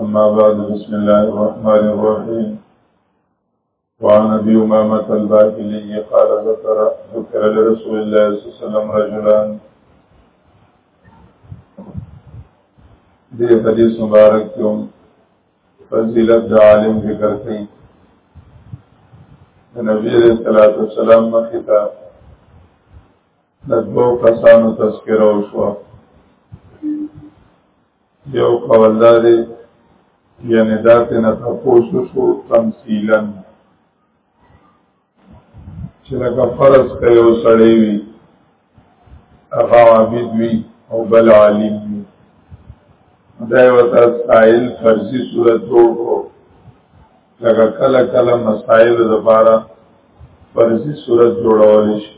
أما بعد بسم الله الرحمن الرحيم وعن أبي أمامة الباهلي قال ذكر ذكر لرسول الله صلى الله عليه وسلم رجلان دې حدیث مبارک کې فضیلت د عالم ذکر کړي نبی صلی الله علیه وسلم مخه د دوو کسانو تذکره وشوه یو قول دا دی یعنی دا تینا تپوسو شو تمثیلا چې لکه فرض که یو سړی وي هغه عابد وي او بل عالم وي دا یو ته سائل فرضي صورت جوړ کړو لکه کله کله مسائل د لپاره فرضي صورت جوړول شي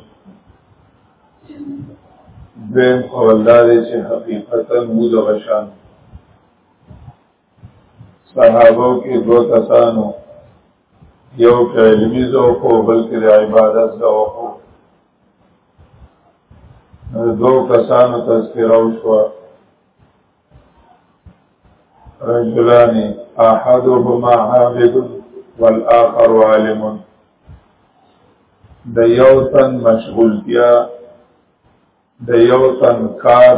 دیم قوالدار چې حقیقتا مو د غشان صحابو کې دو کسانو یو په علمي ذوق او بل کې د عبادت ذوق دو کسانو تذکره وشوه رجلان احدهما عابد والآخر عالم د یو تن مشغولتیا د یو تن کار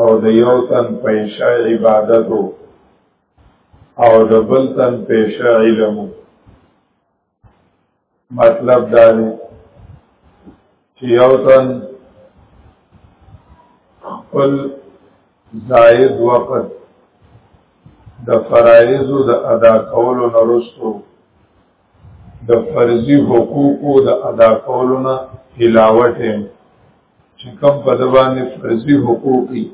او د یو تن پیشه عبادت او د بل تن پیشه علم مطلب دا دی چې یو تن خپل زائد وقت د فرایض د ادا کولو نه وروسته د فرضي حقوقو د ادا کولو نه علاوه ټیم چې کوم په دبانې فرضي حقوقي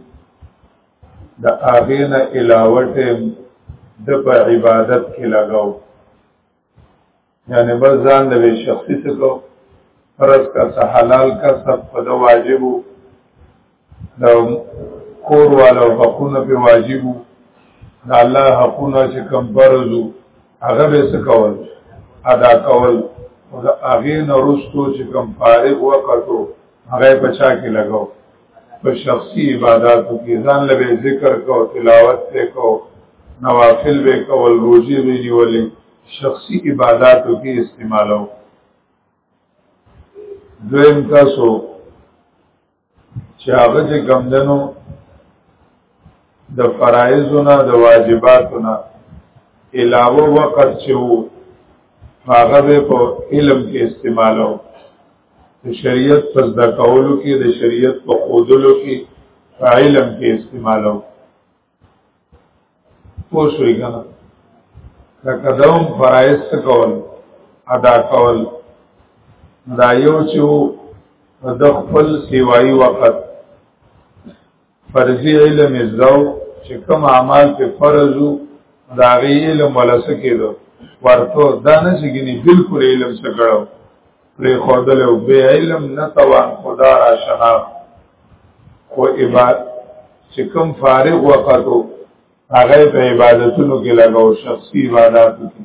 د هغې نه علاوه ټیم د په عبادت کې لګاو یعنی بس ځان د وی شخصي څه کو فرض کا څه حلال کا سب په د واجبو د کور والو حقونه په واجبو د الله حقونه چې کم فرضو هغه به څه کول ادا کول او د هغه نورستو چې کم فارغ وکړو هغه پچا کې لګاو په شخصي عبادتو کې ځان له ذکر کو تلاوت ته کو نوافل به کول روزي به نیولې شخصي عبادتو کې استعمالو دویم تاسو چې هغه چې کمدنو د فرایزونه د واجباتونه علاوه وقت چې وو هغه به په علم کې استعمالو د شریعت په زده کولو کې د شریعت په خودلو کې په علم کې استعمالو پوه شوي که نه لکه دا هم فرایض څه کول ادا کول دا یو چې د خپل سیوایي وخت فرضي علم ازداو چې کوم اعمال په فرضو دا غي علم ولا سکیدو ورته دا نه چې ګني بالکل علم سکړو پر خودل او به علم نه توان خدا را شنا خو عبادت چې کوم فارغ وقتو هغه په عبادتونو کې لګاو شخصي عبادتو کې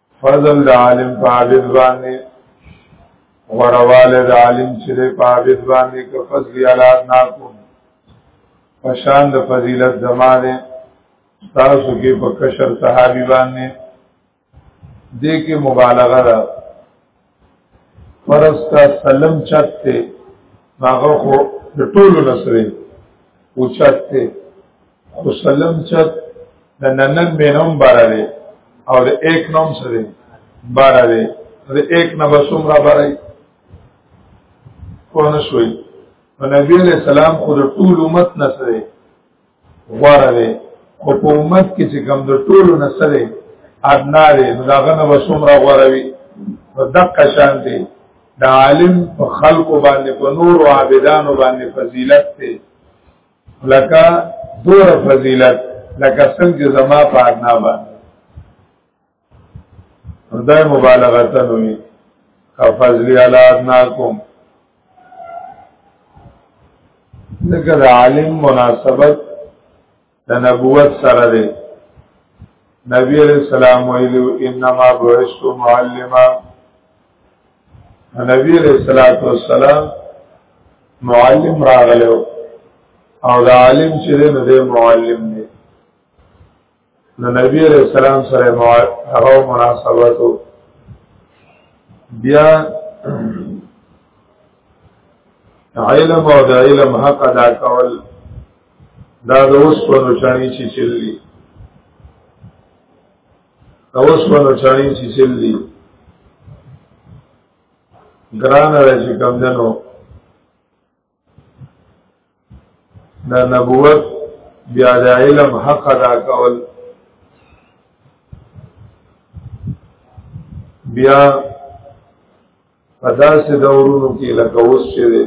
فضل د عالم په عابد باندې غرواله د عالم چې په عابد باندې که فضل یالات نه کوم پشان د فضیلت زمانه تاسو کې په کشر صحابي باندې دې کې مبالغه ده فرض کا سلم چت ته هغه خو د ټولو نسره او چت ته خو سلم چت د ننن بینم بارا دی او د ایک نوم سره بارا دی د ایک نه بسوم را بارا دی کونه شوی نبی علیہ السلام خو د ټول امت نسره غوره دی او په امت کې چې کوم د ټولو نه سره ادنا دی نو داغه نه وسومره غوره وي په دقه شان دی د عالم په خلقو باندې په نور او عابدانو باندې فضیلت دی لکه دور فضیلت لکه څنګه زما په ادنا باندې دا مبالغه تنوي فضلی علاد ناکم ذکر عالم مناسبت د نبوت سره دی نبی علیہ السلام ویلو انما بعثت معلما نبی علیہ الصلوۃ والسلام معلم راغلو او د عالم چې دی نو معلم دی نو نبی علیہ السلام سره هغه مناسبت بیا علم او د علم حق ادا کول دا د اوسپنو چانی چې چلی د اوسپنو چانی چې چلی ګران راځي کم دنو دا نبوت بیا د علم حق ادا کول بیا پدا سه دورونو کې لکه اوس چې دی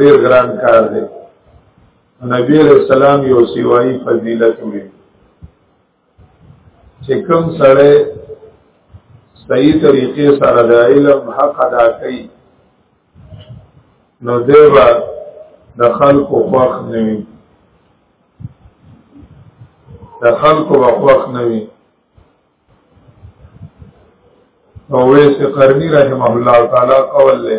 ډېر ګران کار دی نبی رسول الله یو سیوای فضیلت وی چې کوم سره صحیح طریقې سره د علم حق ادا کوي نو دی به د خلکو خوښ نه وي د خلکو به خوښ نه وي او ویس قرنی رحمه الله تعالی قول له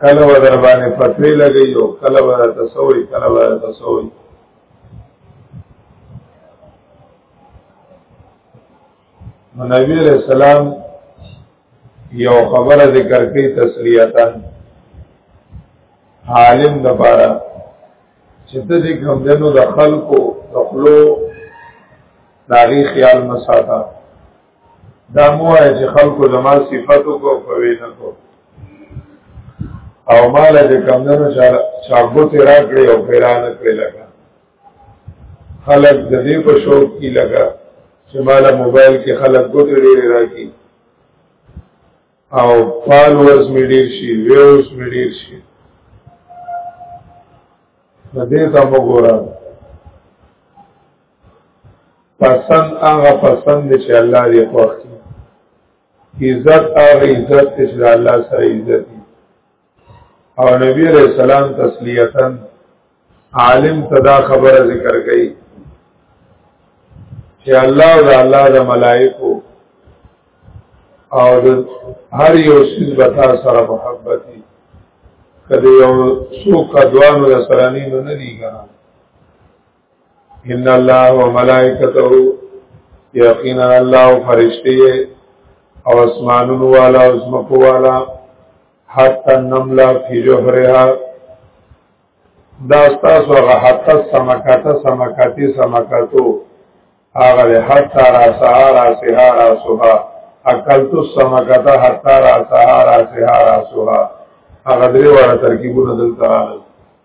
کله و در باندې فتوی لګي او کله و در تسوي کله و در تسوي نبی علیہ السلام یو خبره ذکر کوي تسلیتا عالم د پاره چې ته دې کوم دنو د خلکو د خلو داغي خیال مساته دا موای چې خلکو زما صفاتو کو کوي نه کو او مال دې کمندونو چاغوت راکړي او پیران کړی لگا خلک د دې په شوق کې لگا چې مال موبایل کې خلک ګوت ډېر راکړي او فالوورز مې ډېر شي ویوز مې ډېر شي دې ته وګورئ پسند هغه پسند چې الله دې خوښ کړي عزت هغه عزت چې الله سره عزت دي او نبی علیہ السلام تسلیتا عالم تدا خبره ذکر کړي چې الله او الله د ملائکو او د هر یو سیز بتا سره محبت دي کله یو څوک دوانو د سرانی نه نه دي ګرام ان الله وملائکته یقینا الله فرشتي او اسمانونو والا او زمکو والا حتا نملا فی جوهرها دا تاسو هغه حتا سمکاته سمکاتی سمکاتو هغه له حتا را سهارا سهارا صبح اکلتو سمکاته حتا را سهارا سهارا صبح هغه درې وړه ترکیبونه دلته راغلي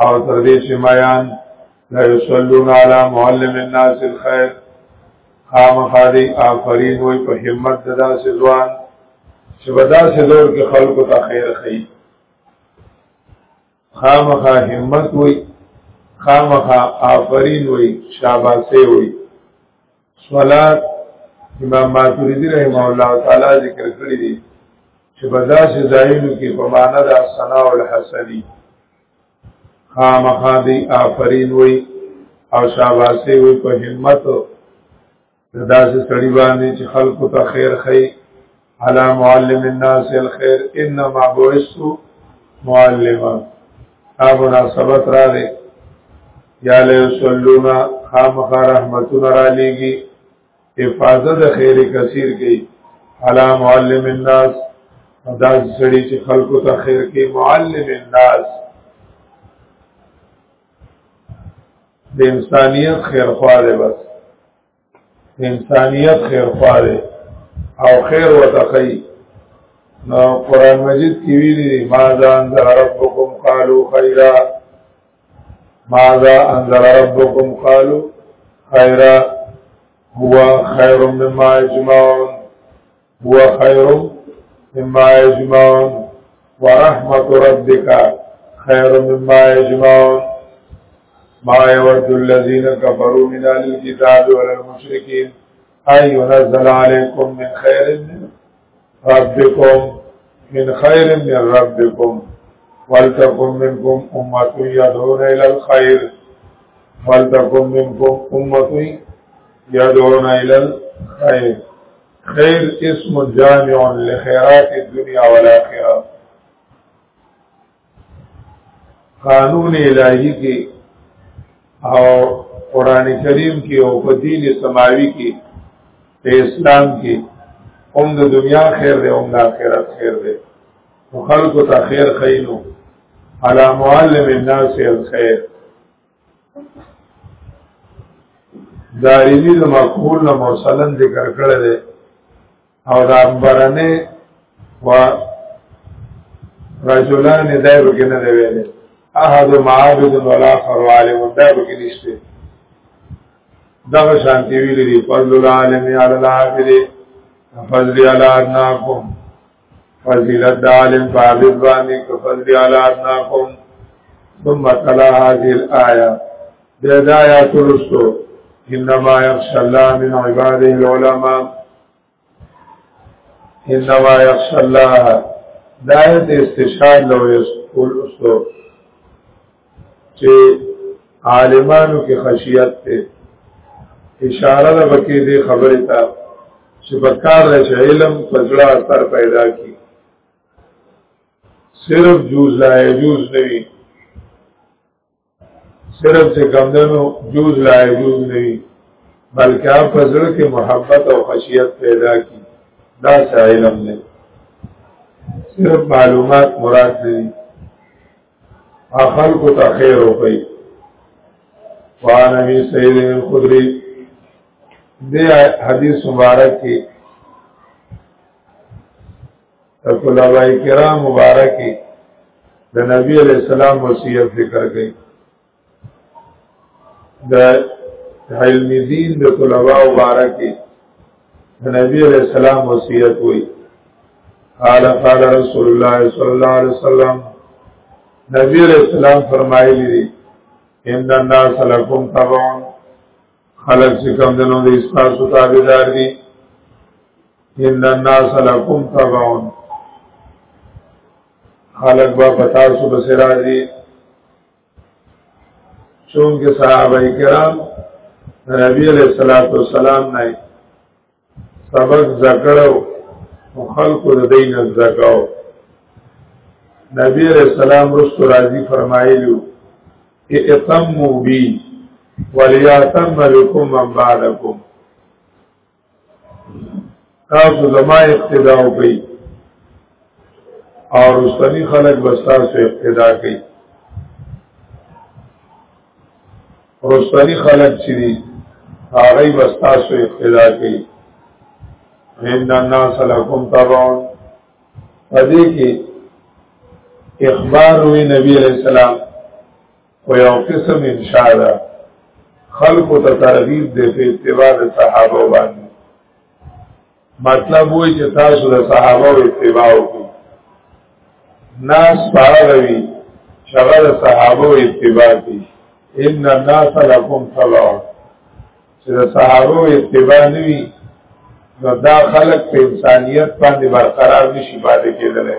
او تر دې چې میان لا یصلون علی معلم الناس الخير خامخادي آفرین وي په همت ددا سزوان چې ودا سزور کې خلکو ته خیر خي خامخا همت وي خامخا آفرین وي شاباسه وي صلات امام ماتوریدی رحمه الله تعالی ذکر کړی دی چې بدا سے زایلو کې په معنا د ثنا او الحسنی خامخا دی آفرین وی او شاباسه وی په همت داسې سړی باندې چې خلکو ته خیر خی على معلم الناس الخير انما بعثت معلما ابو نصبت را دي یا له صلونا خامخ رحمتون را لېږي حفاظت د خیر کثیر کوي علی معلم الناس دا سړي چې خلکو ته خیر کوي معلم الناس د انسانیت خیر خواله بس انسانیت خیر خواله او خیر وتقی نو قران مجید کې ویلي ما ځان در ربکم قالو خیرا ما ذا انذر ربکم قالو خیرا هو خیر مما اجمعون هو خير مما يجمعون ورحمة ربك خير مما يجمعون ما يود الذين كفروا من أهل الكتاب ولا المشركين أن ينزل عليكم من خير من ربكم من خير من ربكم ولتكن منكم أمة يدعون إلى الخير ولتكن منكم أمة یادونا الال خیر خیر اسم جامع لخیرات الدنیا والآخرہ قانون الہی کې او قران کریم کې او په دین سماوي کې په اسلام کې هم د دنیا خیر دی هم د آخرت خیر دی خلق ته خیر خینو علی معلم الناس الخير داریمی دا مقبول نا مرسلن ذکر کرده او دا انبرنه و رجلان دای بکی نده ویلی احد معابد ولا فرعالم دای بکی نشته دغه شانتی ویلی دی فضل العالمی علی العابد فضل علی ادناکم فضیلت د عالم ثابت باندې کفل دی علاتناکم ثم تلا هذه الآية د آیات رسو انما يخشى الله من عباده العلماء انما يخشى الله دایت استشهاد لو یسقل اسو چې عالمانو کې خشیت ته اشاره ده بکې دې خبره ته چې بکار له علم پزړه اثر پیدا کی صرف جوز لا جوز نوي صرف چې کمندنو جوز لا جوز نوي بلکې اپ پزړه کې محبت او خشیت پیدا کی دا علم نه صرف معلومات مراد نه اخلق ته خیر وکي وانبي سيد الخدري د حدیث مبارک کې طلباء کرام مبارک د نبی علیہ السلام وصیت ذکر کړي د علم دین د طلباء مبارکي د نبی علیہ السلام وصیت وی قال قال رسول الله صلی الله علیه وسلم نبی علیہ السلام فرمایلی دی ان الناس لکم تبعون خلق چې کوم دنو د اسلام تابعدار دي ان الناس لکم تبعون خلق با پتا سو بسرا دي چونکه صحابه کرام نبی علیہ الصلوۃ والسلام نه سبق زکړو او خلقو د دین زکاو نبی علیہ السلام رسول راضی فرمایلو اتمو بی ولیاتم بكم من بعدکم تاسو زما اقتدا وکړئ او رسنی خلک بس تاسو اقتدا کوي رسنی خلک چې دي هغه بس تاسو اقتدا کوي ان الناس لكم تبعون پدې کې اخبار وی نبی علیہ السلام خو یو قسم انشاء ده خلق ته ترغیب دی په اتباع د صحابه باندې مطلب وای چې تاسو د صحابه او اتباع وکړئ ناس پاروي شغل صحابه او اتباع دي ان الناس لكم تبع چې د صحابه او اتباع نوي نو دا خلق په انسانیت باندې برقرار نشي پاتې کېدلی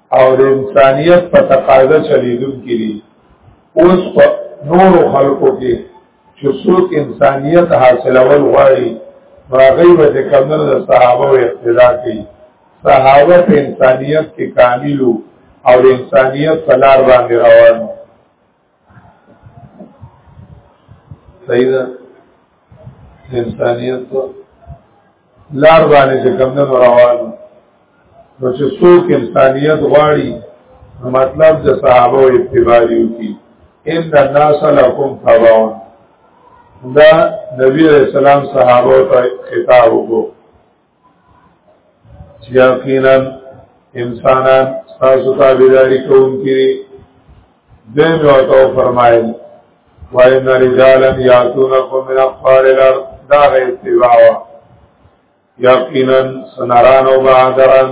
او د انسانیت په تقاضا چلیدون کړي اوس په نور خلقو کې چې څوک انسانیت حاصلول غواړي هغه به د کمنو د صحابه او اقتدا کوي صحابه په انسانیت کې کاملو او د انسانیت په لار باندې روانو صحیح ده انسانیت ته لار باندې چې کم نه روان نو چې څوک انسانیت غواړي مطلب د صحابه او اتباع دی کی ان الناس لكم تبع دا نبی رسول الله صحابه ته خطاب وکړو یقینا انسانان تاسو ته بيداری کوم کې دیم یو تو فرمایل وای ان رجالا یاتونکم من اقفار الارض دا غی اتباع یقینا سنران و بادران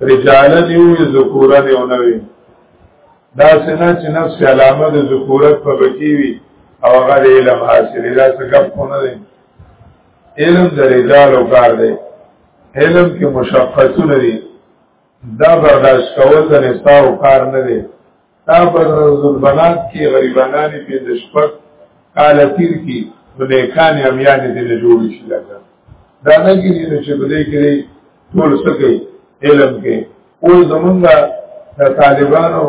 رجالا یو ذکورا یو نوی دا سنا چې نفس علامه د ذکورت په بکی وی او هغه علم حاصل دا څه کم نه دی علم د رجال او کار دی علم کې مشقتونه دي دا برداشت کول د نساء او کار نه دی دا پر ظلمات کې غریبانانی په دشپک کال تیر کې بنکان امیان دې نه جوړ شي لګا دا نه کې نه چې بده کې ټول سکے علم کې او زمونږه د طالبانو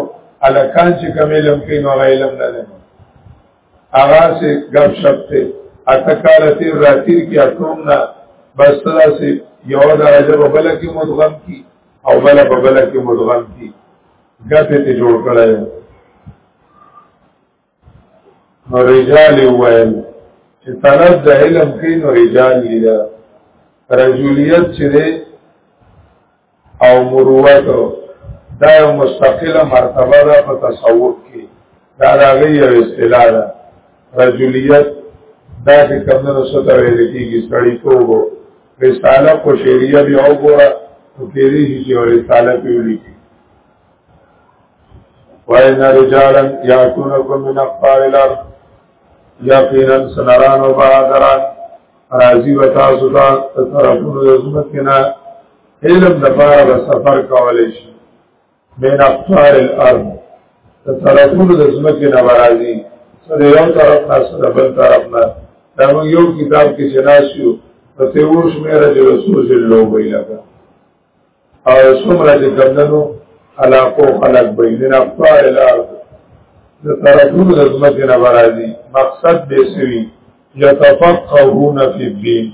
الکان چې کوم علم کې نو علم نه دی هغه سه غب شپ ته اته کال تیر راتیر کې اتوم نه بس ترا سه یو درجه په بل کې مدغم کی او بل په بل کې مدغم کی غته ته جوړ کړل نو رجال ویل چې طلب د علم کې نو رجال لیدا رجولیت چې او مروت دا یو مستقله مرتبه ده په تصوف کې دا راغی یو اصطلاح ده رجولیت دا چې کمنو سره ویل کېږي سړی توب رساله کو شریعه بیا وګوره نو کېږي چې رساله پیولې وَإِنَّ رِجَالًا يَأْتُونَكُم مِّنْ أَقْطَارِ الْأَرْضِ يَقِينًا سَنَرَانُ بَادَرًا راضی و تاسو ته طرفونو د زمکه نه علم د بار به سفر کولای شي بین اقطار الارض د طرفونو د ځمکې نه برازي سره یو طرف نه سره بل طرف نه دا موږ یو کتاب کې چلاسیو په تیور شمیره چې رسول جلو وی لگا او سمره چې کمدنو علاقو خلق بی من اقطار الارض د طرفونو د ځمکې نه برازي مقصد به سوي یتفقهون فی الدین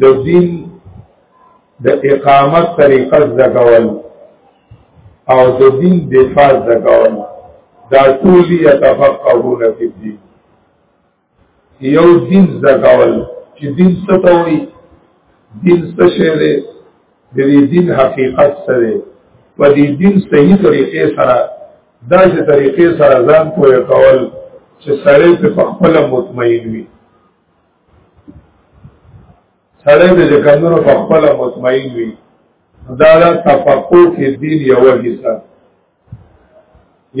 د دین د اقامت طریقه زګول او د دین دفاع زګول دا ټول یتفقهون فی الدین یو دین زګول چې دین څه ته وایي دین څه شی دی د دې دین حقیقت څه دی په دې دین صحیح طریقې سره دا چې طریقې سره ځان پوهه کول چې سړی په خپل مطمئن وي سړی به چې کمونو په خپل مطمئن وي دا د تفقو کې دین یو حصہ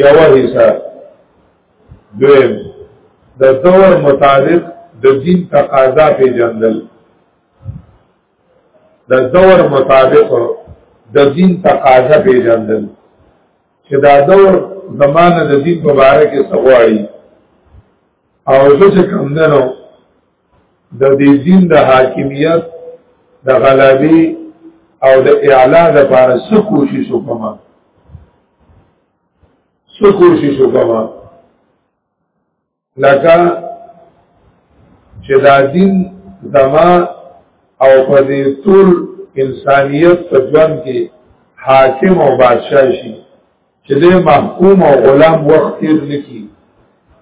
یو حصہ دویم د دور مطابق د دین تقاضا په جندل د دور مطابق د دین تقاضا په جندل چې دا دور زمانه د دین په اړه کې سغواړي او زه چې کم نه نو د دې دین د حاکمیت د غلبې او د اعلا د لپاره څه کوشش وکم څه کوشش وکم لکه چې دا دین زما او په دې ټول انسانیت په ژوند کې حاکم او بادشاہ شي چې د محکوم او غلام وخت تیر نکي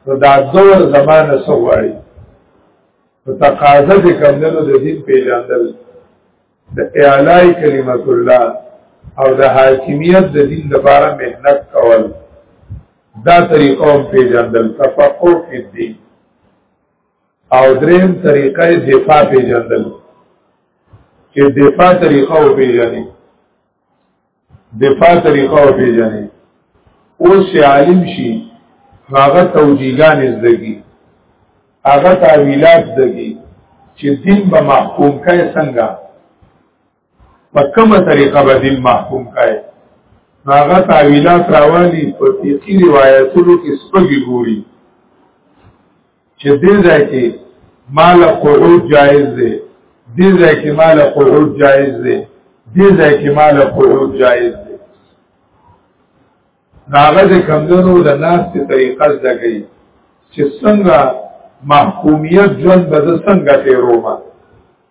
نو دا دور زمانه سواري په تقاضا د کمندونو د دین پیژندل د اعلی کلمت الله او د حاکمیت د دین لپاره مهنت کول دا طریقه هم پیژندل تفقه فی الدین او دریم طریقه دفاع پیژندل چې دفاع طریقه او پیژني دفاع طریقه او پیژنې اوس چې عالم شي هغه توجیهګان زده کی هغه تعویلات زده کی چې دین به محکوم کای څنګه په کومه طریقه به دین محکوم کای هغه تعویلات راوالي په فقهي روایتونو کې سپږي ګوري چې دې ځای کې مال قعود جائز دی دې ځای کې مال قعود جائز دی دې ځای کې مال قعود جائز دی ناغه د کمزونو د ناس ته طریقه زده کوي چې څنګه محکومیت ژوند به څنګه تیروما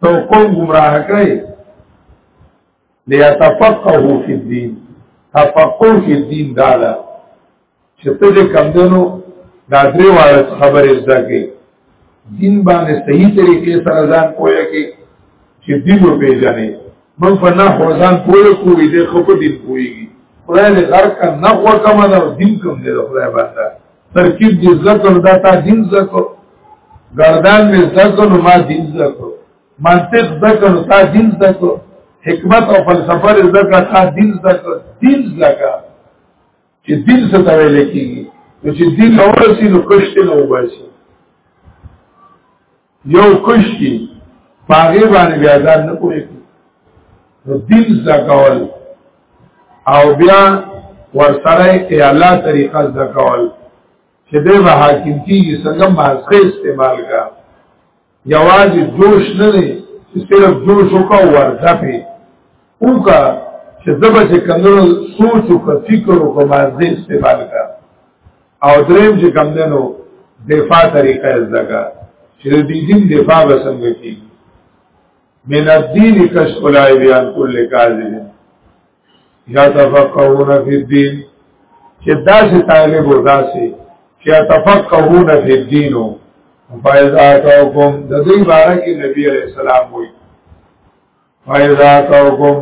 تو قوم گمراه کړي ليتفقهوا في الدين تفقه في الدين دالا چې ته دې کم دنو دا درې وارث خبرې زده کې دین باندې صحیح طریقې سره ځان پوهه کې چې دین په پیژنې من په نه خو ځان پوهه کوی دې خو په دین پوهیږي خدای دې غر کا نه خو کما دا دین کوم دې خدای باندې ترکیب دې ذکر دا تا دین ذکر گردان می ذکر ما دین ذکر منطق ذکر تا دین ذکر حکمت او فلسفه ذکر تا دین ذکر دین ذکر چې دین څه ته ویل کیږي چې دین اورسي نو کشته نو وباسي یو کشتی باغې باندې بیا ځان نه کوی نو دین زکول او بیا ورسره اعلی طریقه زکول چې د حاکم کیږي څنګه ماسخه استعمال کا یوازې جوش نه دی چې صرف جوش وکاو ورځه په اوکا چې دبا چې کندنو سوچ او فکر او مازه استعمال کا او دریم چې کم دنو دفاع طریقه زده کا چې د دین دفاع به څنګه کیږي من الدین کشف العیبیان کل کاذب یا تفقهون فی الدین چې داسې طالب و داسې چې تفقهون فی الدین و فایزا توکم د دې باره کې نبی علیہ السلام وایي فایزا توکم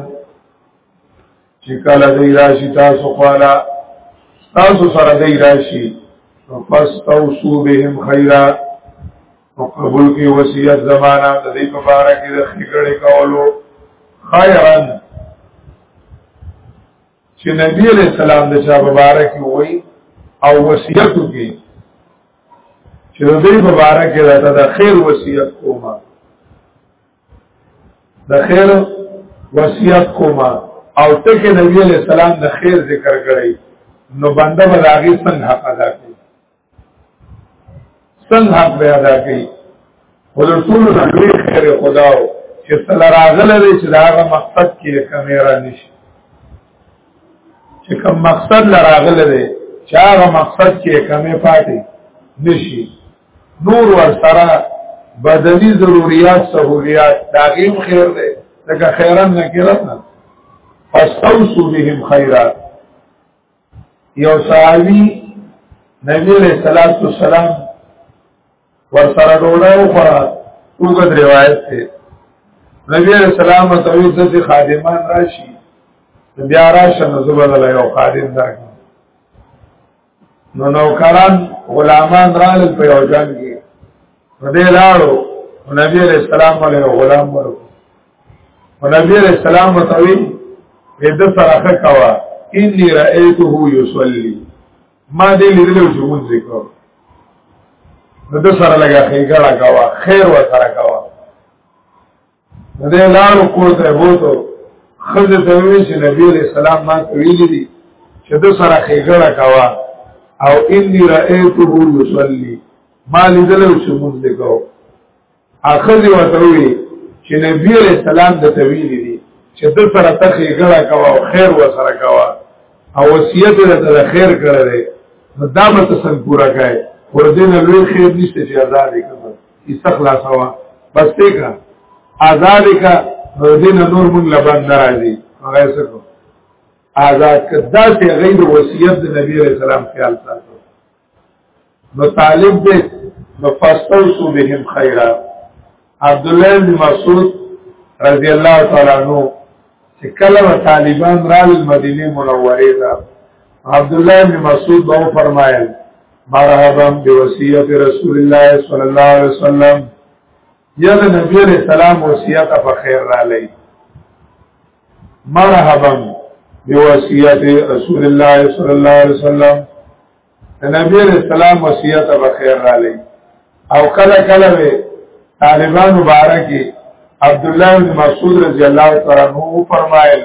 چې کله دی راشي تاسو خواله تاسو سره دی راشي فاستوصوا بهم خيرا وقبول کی وصیت زمانہ د دې په اړه کې د خګړې کولو خیرا چې نبی علیہ السلام د چا مبارک وي او وصیت وکړي چې د دې مبارک راته د خیر وصیت کومه د خیر وصیت کوما او ټکه نبی علیہ السلام د خیر ذکر کړی نو بنده به داغي څنګه حق ادا کوي څنګه حق به ادا کوي ولر ټول لوی خیر خداو چې سره راغله دې چې داغه مقصد کې کمیرا نشي چې کوم مقصد لراغله دې چې هغه مقصد کې کمې پاتې نشي نور ور سره بدني ضرورت سہولیات دا غیم خیر دی لکه خیرن نه کړم فاستوصو بهم خیرات یو صحابي نبی علیہ الصلوۃ والسلام ور سره ډوړې او خورا وګد روایت ته نبی علیہ السلام ته وی چې خادمان راشي بیا راشه نو زبر له یو خادم درک نو نوکران غلامان رالل په یو جنگ کې نو دې لاړو نبی علیہ السلام علیه غلام ورو نبی علیہ السلام متوی دې سره خکوا انی رأیته یصلی ما دې لیدلو چې مونږ ذکر نو د سره لګا خېګړه کوا خیر و سره کوا دې لارو کوته بوته خزه ته وی چې نبی علیہ السلام ما ویلي دي چې د سره خېګړه کوا او انی رأیته یصلی ما لیدل چې مونږ دې کو اخذ وته وی چې نبی علیہ السلام د تویلي دي چې د سره ته خېګړه کوا او خیر و سره کوا او وصیت دې ته خیر کړی دا به تسن پورا کړي ور دې نه لوی خیر نشته چې آزاد کړي استخلاص وا بس ته کا آزاد کا دین نور مونږ لبان ناراضي هغه څه کو آزاد کدا ته غیر وصیت د نبی علیہ السلام خیال ساتو نو طالب دې نو فاستوسو بهم خیرا عبد الله بن مسعود رضی الله تعالی عنہ چې کله طالبان رال مدینه منوره ته عبد الله بن مسعود به فرمایل مرحبا بوصیت رسول الله صلی الله علیه وسلم یا د نبی علیہ السلام وصیت په خیر را لې مرحبا بوصیت رسول الله صلی الله علیه وسلم د نبی علیہ السلام وصیت په خیر را لې او کله کله طالبان مبارکي عبد الله بن مسعود رضی الله تعالی عنہ فرمایل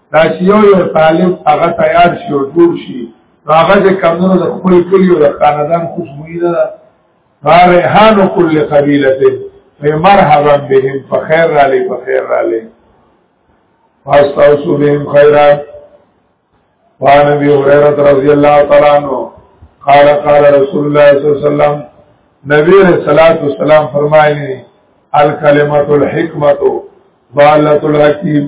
دا چې یو یو طالب هغه تیار شي او جوړ شي هغه د کمونو د خپل کلی او د خاندان خوشبوئی ده فارحان کل قبیله ته مرحبا بهم فخير را لې فخير را لې واستوسو بهم خیرات وان ابي هريره رضی الله تعالی عنہ قال قال رسول الله صلی الله علیه وسلم نبی رسول الله والسلام فرمایلی الکلمۃ الحکمۃ ضالۃ الحکیم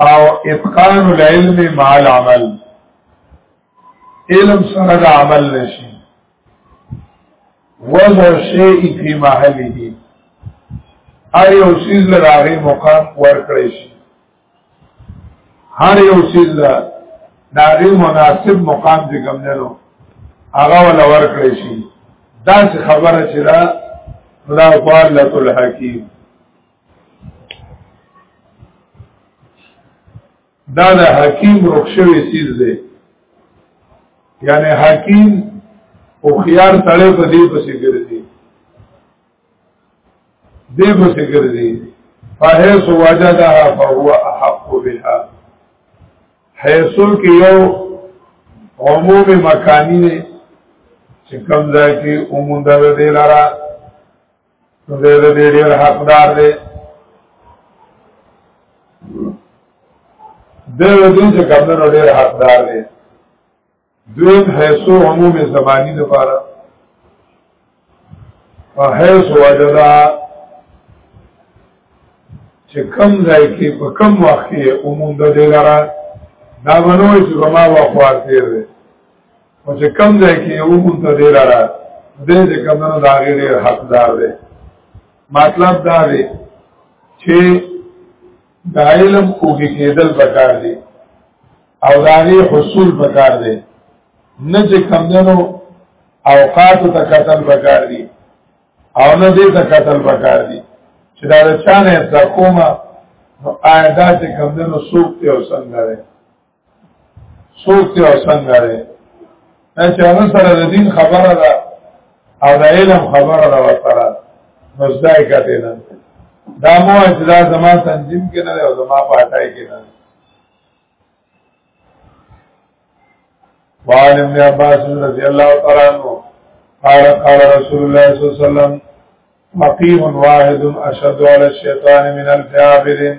او اتقان العلم مع العمل علم سره د عمل نشي وضع شیء فی محله هر یو چیز له هغه مقام ورکړی شي هر یو چیز له هغه مناسب مقام دې کوم نه نو هغه ولا ورکړی شي دا خبره چې دا الله تعالی الحکیم دا د حکیم رخصوي سیز دی یعنی حکیم او خيار سره په دې پسې ګرځي دې پسې ګرځي فحیث وجدها فهو احق بها حیثل کې یو عموم مکانی نه چې کوم ځای کې اومونده دې لاره نو دې دې ډېر حقدار دی د دې چې کمنو ډېر حقدار دی دوی حیثو عموم زمانی لپاره او حیث وجدا چې کم ځای کې په کم وخت کې عموم د دې لپاره دا منوي چې ما وقوار تیر دی او چې کم ځای کې یو مونږ ته دی لاره دې چې کم نه دا غیر حقدار دی مطلب دا دی چې د علم کوګی کېدل پکار دی او دا غیر حصول پکار دی نه چې کم دنو اوقات ته قتل پکار دی او نه دې ته قتل پکار دی چې دا چانه تکوما نو آیا دا چې کم دنو سوق ته او څنګه سوک تی وسنگ رئے نچه اغن سر دا دین خبر دا او دا علم خبر دا وطر نزدائی کتی دا دا مو چې دا زما تنظیم کې نه او زما پاتای کې نه وعن ابن عباس رضی الله تعالی عنہ قال قال رسول الله صلی الله علیه وسلم مقيم واحد اشد على الشيطان من الجابر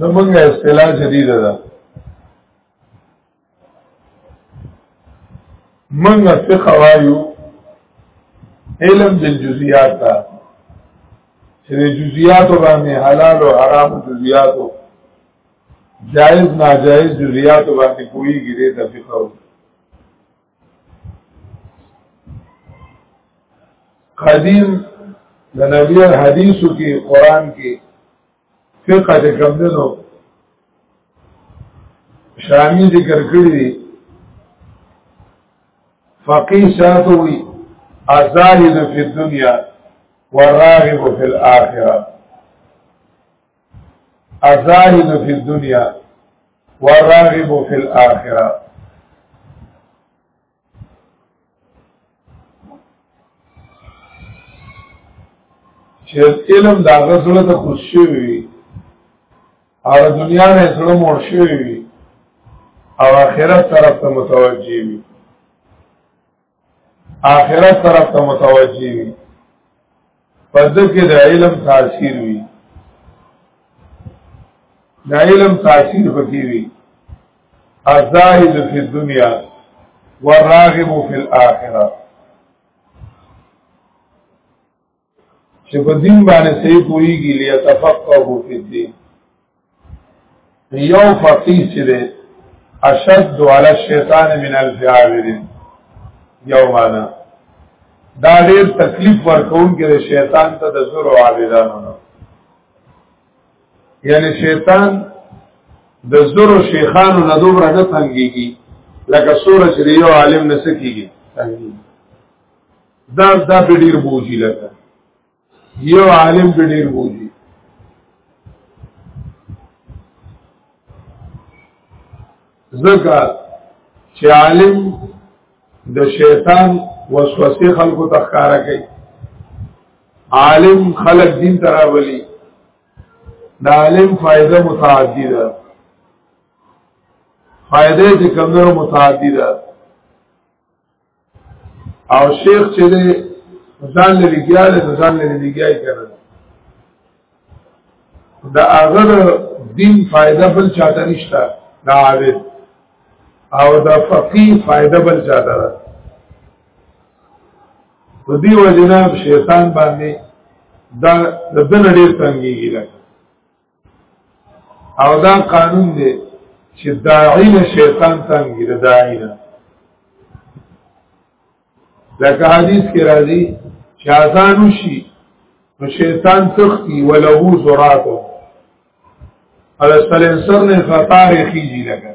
زمونږه اصطلاح جديده ده منګه فقه وایو علم بالجزئیات ده چې جزئیات باندې حلال او حرام جزئیات جائز ناجائز جزئیات باندې کوئی ګری ته فکر وکړي قدیم د نبی حدیثو کې قران کې فقہ د کمندونو شامی ذکر کړی دی فقی شاتوی ازاهد فی الدنیا والراغب فی الاخره ازاهد فی الدنیا والراغب فی الاخره چې علم دا غزله ته خوشی وي او دنیا نه سره مور شي وي او آخرت طرف ته متوجي وي آخرت طرف ته متوجي وي پد کې د علم تاثیر وي د علم تاثیر پکې وي الزاهد فی الدنیا والراغب فی الاخره چې په دین باندې صحیح کویږي لیتفقهو فی الدین یو فقی چې ده اشد علی الشیطان من الف عابد یو معنا دا ډیر تکلیف ورکون کې شیطان ته د زور او عابدانو یعنی شیطان د زور او شیخانو نه دومره نه تنګيږي لکه سورج ریو عالم نسکیږي تنګيږي دا دا په ډیر بوجي لکه یو عالم په ډیر بوجي ځکه چې عالم د شیطان وسوسه خلکو ته ښکارا کوي عالم خلق دین تراولی د عالم فائدہ متعدی ده فائدې چې کمزور متعدی ده او شیخ چې دې ځان لري ګیاله ځان لري ګیای کړل دا هغه دین فائدہ بل چاته نشته دا عابد او دا فقيه فائدہ بل چاته ده په دې وجناب شیطان باندې دا د دې لري څنګه کیږي او دا قانون دی چې داعی له شیطان تنګي د داعی نه لکه حدیث کې راځي چې اذان وشي نو شیطان تختی وله زراتو او سلنسر نه خطر خيږي لګا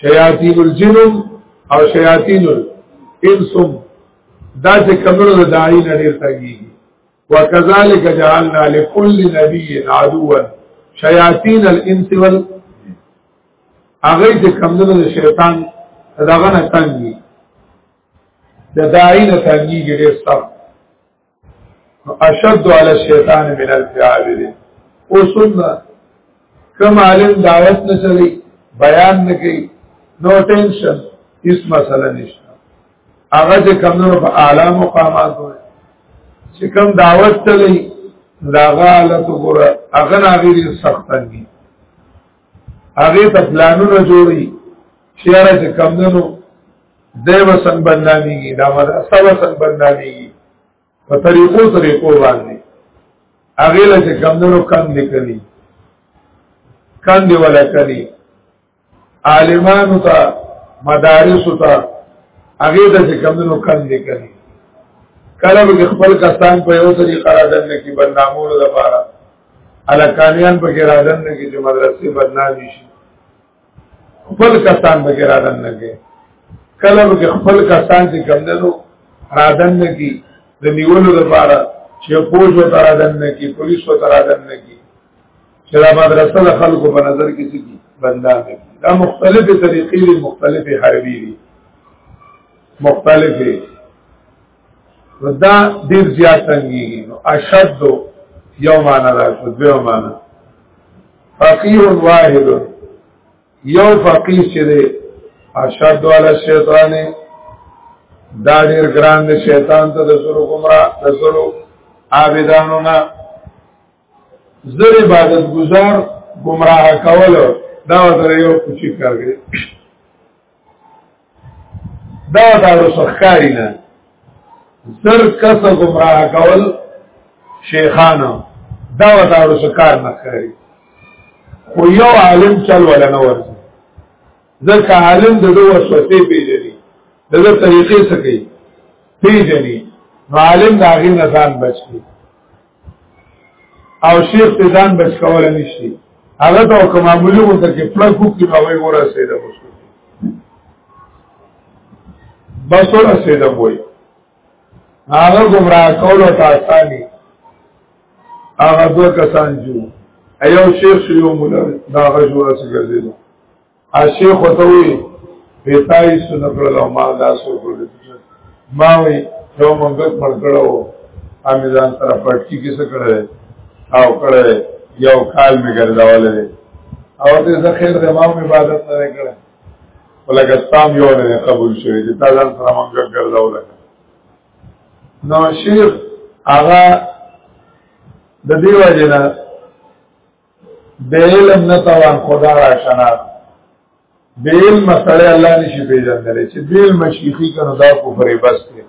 شیاطین الجن او شیاطین الانس دا چې کمنو د داعی نه ډیر تنګي وکذالک جعلنا لكل نبي عدوا شیاطین الانس وال هغه چې کمنو د شیطان دغه نه تنګي د داعی نه تنګي ډیر سخت اشد علی الشیطان من الفعال دی اوسم کم عالم دعوت نه چلی بیان نه کوي نو ټینشن هیڅ مسله نشته هغه چې کمونو په اعلی مقامات وي چې کم دعوت چلی دا غالت وګوره هغه ناغیری سخت دی هغه ته پلانونه جوړي شیاره چې کمونو دی به څنګه بندامېږي دا مدرسه به څنګه بندامېږي په طریقو طریقو باندې هغه له چې کمندونو کم لیکلي کم دی ولا کړي عالمانو ته مدارس ته هغه د چې کمندونو کم لیکلي کله به خپل کسان په یو طریقه راځن نه کې برنامهونو لپاره الکانیان په کې راځن نه کې چې مدرسې بدنامي شي خپل کسان به کې رادن نه کې کله به خپل کسان چې کم دنو رادن نه کې د نیولو لپاره چې پوج و ترادن نه کې پولیس و ترادن نه کې چې دا مدرسه د خلکو په نظر کې سي بندان دي دا مختلفې طریقې دي مختلفې حربي دي مختلفې دا ډیر زیات تنګیږي نو اشد یو معنا راځي دوه معنا فقيه واحد یو فقيه چې دی اشد علی شیطان دا ډیر ګران دی شیطان ته د زرو ګمرا د زرو عابدانو نه زر عبادت گزار گمراه کول دا ورته یو کوچی کارګي دا دا رسخکاری نه زر کس گمراه کول شیخانو دا دا رسخکار نه خاري خو یو عالم چل ولا نه ورته ځکه عالم د دوه وسوسې پیژني د دې طریقې څخه پیژني نو عالم دا غي نه ځان بچي او شیخ ته ځان بچ کول نشي هغه ته کوم معمولی مو ته کې پلک کو کې نوې ګوره سید مسلم بس ور سید وای هغه گمراه کول او تاسانی هغه دوه کسان جو ایو شیخ یو مولا دا غجوه څنګه زیدو الشیخ وتوی پیتای سن کړل او ما دا سو کړل ما وی یو منګک مړ کړو امیزان سره پټکی کیسه کړل او کړل یو کال می ګرځاول او دې زه خیر د امام عبادت نه کړل ولکه ستام یو نه قبول شوی چې تا ځان سره منګک ګرځاول نو شیخ هغه د دیو جنا به علم نه توان خدا را شناخت به علم سره الله نشي پیژندل چې به علم شيخي کنه دا کفر بس دی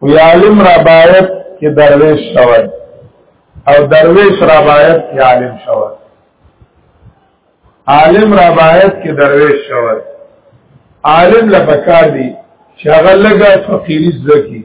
او یا علم را باید کې درویش شوی او درویش را باید کې عالم شوی عالم را باید کې درویش شوی عالم لپاره دی چې هغه لګه فقيري ځکی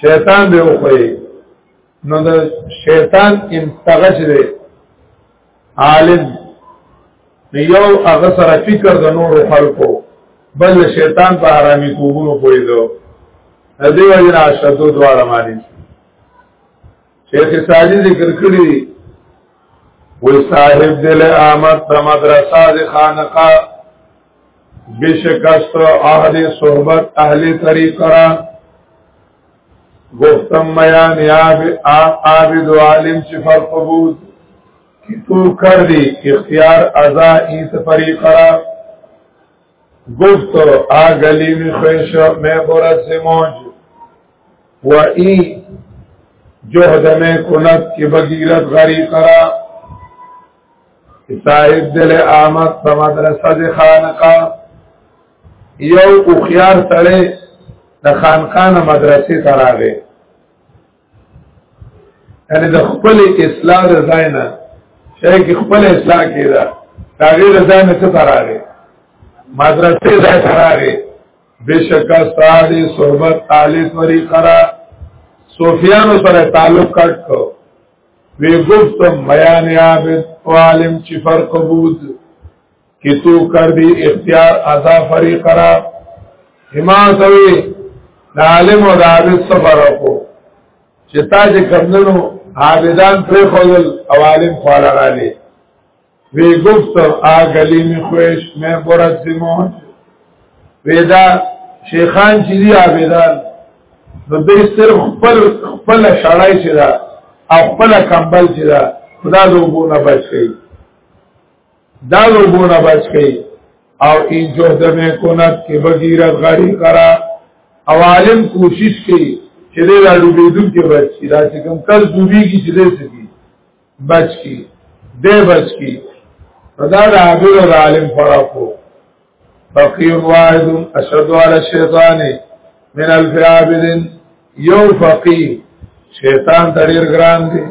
شیطان به وخوري نو د شیطان انتغه چې دی عالم یو هغه سره فکر د نور خلقو بل شیطان په حرامي کوونو پویدو د دې وجه نه شدو دواړه معنی شیخ ساجی ذکر کړی وی صاحب دل آمد په مدرسه د خانقاه بشکست اهل صحبت اهل طریقه را گفتم میان یاب عابد و عالم چی فرق بود کی تو کردی اختیار ازا ایس فریقه را گفت آگلی می خوش میں برس موج و ای جهد میں کنت کی بگیرت غریقه را صاحب دل آمد په مدرسه د خانقا یو کو خيار سره د خانقا نه مدرسې ته راغی یعنی د خپل اصلاح د ځای نه شای کې خپل اصلاح کیدا هغه د ځای نه څه راغی مدرسې ځای ته راغی بشکا ساده صحبت عالی طریقه را سفیانو سره تعلق کټ کو وی گفتم بیان عابد عالم چی فرق بود کہ تو کر دی اختیار ادا فریق را امام سوی دا عالم و دا عابد سفر رکو چی تا چی کمدنو عابدان پریخوزل او عالم خوالا را لی وی گفتو آگلی می خویش می برد زمون وی دا شیخان چی دی آبیدان نو دی صرف خپل خپل شړای چی دا او خپل کمبل چی دا خدا دو بونا بچ کئی دا دو بونا بچ کئی او این جهد میں کنت کی بغیرت غری کرا او عالم کوشش کئی چې دې لا ډوبېدو کې بچي دا چې کوم کل ډوبېږي چې دې سکی بچ کی دې بچ کی دا د عابد او عالم فرق وو فقیر واحد اشد علی الشیطان من الف عابد یو فقیر شیطان تړیر ګران دی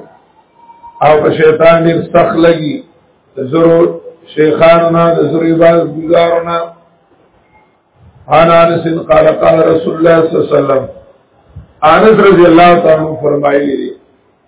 او په شیطان ډیر سخت لګي زرو شیخانو نه د زرو عبادت گزارو نه انا انس قال قال رسول الله صلی الله علیه وسلم انس رضی الله تعالی عنہ فرمایلی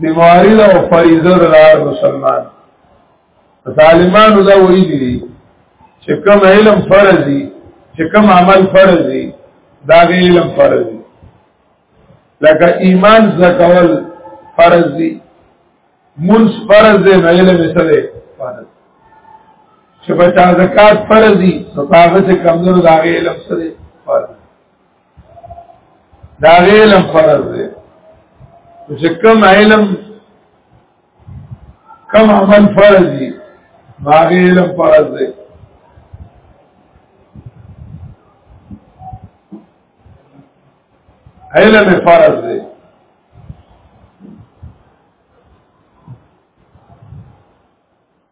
ذمہواری دا او فریضه د لار مسلمان ظالمانو دا وایي دي چې کوم علم فرض دي چې کوم عمل فرض دي دا علم فرض دي لکه ایمان زکول فرض دي منس فرض دي نه علم سره فرض چې په زکات فرض دي نو هغه څه کمزور دا علم سره فرض دا علم فرض دی چې کوم علم کوم عمل فرض دی ما علم فرض دی علم فرض دی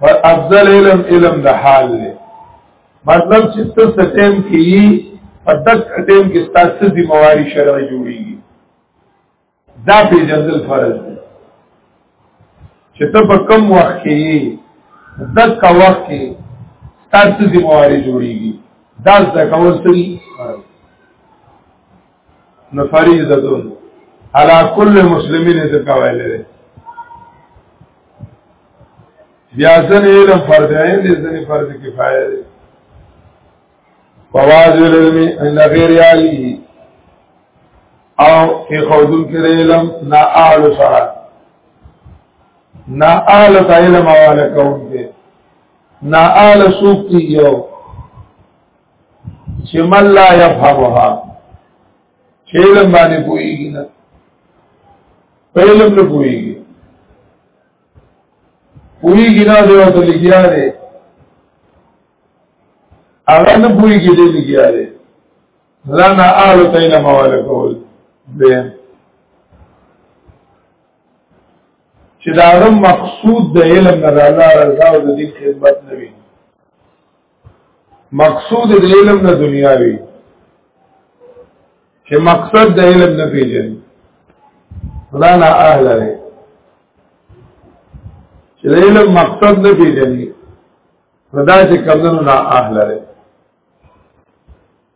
پر افضل علم علم د حال له مطلب چې څه ستیم کې په دک ټیم کې ستاسو ذمہواری شرعي جوړیږي دا په جندل فرض دی چې ته په کم وخت کې دک وخت کې ستاسو ذمہواری جوړیږي دا ځکه ورسري فرض نو فریضه دون علا کل مسلمین ته کوایل لري بیا ځن علم فرض عین دي ځن فرض کفایه دي فواز علم ان غیر علی او کی خودن کې علم نا اعل سره نا اعل علم حواله کوونکې نا اعل سوق یو چې من لا يفهمها چې علم باندې پوهیږي نه په علم نه پوهیږي پوهیږي نه دی ورته لګیا دی هغه نه پوهیږي دی لګیا دی ځان آلو ته علم حواله کول دی چې دا مقصود د علم نه الله رضا او د دین خدمت نه وي مقصود د علم نه دنیا وی چې مقصد د علم نه پیژن دا نه اهل دی چې د علم مقصد نه پیژني دا چې کمنو نه اهل دی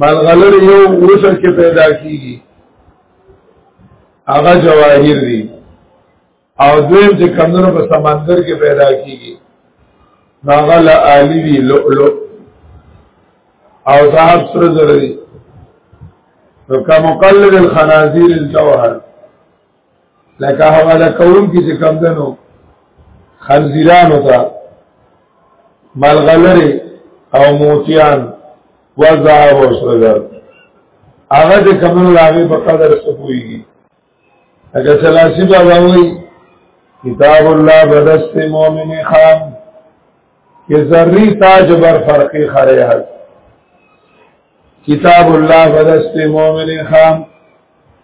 ملغلر یو وسه کې پیدا کیږي هغه جواهر دي او دویم چې کمونو په سمندر کې پیدا کیږي هغه لا عالی دي لؤلؤ او صاحب سره زر دي نو کمقلد الخنازیر الجوهر لکه حواله کوم کی چې کم دنو خنزیرانو ته ملغلره او موتیان وزا او سرګر هغه د کمن لاغي په قدر سپويږي اگر سلاسي بابا وي کتاب الله بدست مؤمن خان کې ذری تاج بر فرقی خره حد کتاب الله بدست مومن خام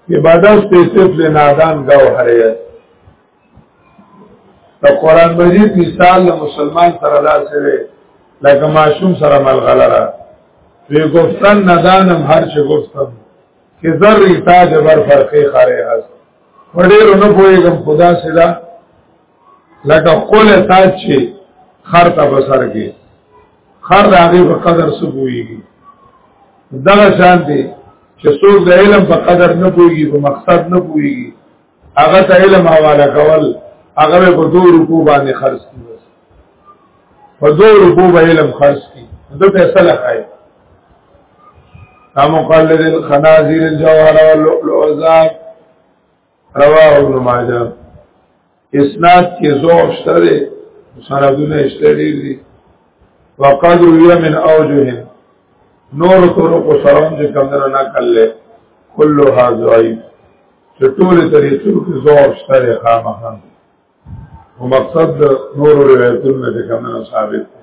کې بدست صفل نادان گو خره حد د قران مجید مثال له مسلمان سره داسې وي لکه معشوم سره ملغلره وی گفتن ندانم هر چه گفتم که ذری تاج بر فرقی خره هست وډیرو نه پوهېږم خدا سره لکه خپل تاج چې خر ته بسر کې خر د هغه په قدر سپويږي دغه شان دی چې څوک د علم په قدر نه پويږي په مقصد نه پويږي هغه ته علم حواله کول هغه په دوه روپو باندې خرج کیږي په دوه روپو باندې علم خرج کیږي دا فیصله کوي نامو قلد الخنازیر الجوهر واللؤلؤ والذهب رواه ابن ماجه اسناد کې ضعف شته دي سندونه شته دي وقد روي من اوجه نور طرق سرون چې کمنه نه کړل کله ها ضعیف چې ټول طریقې کې ضعف شته دي خامخا او مقصد نور روایتونه چې کمنه ثابت دي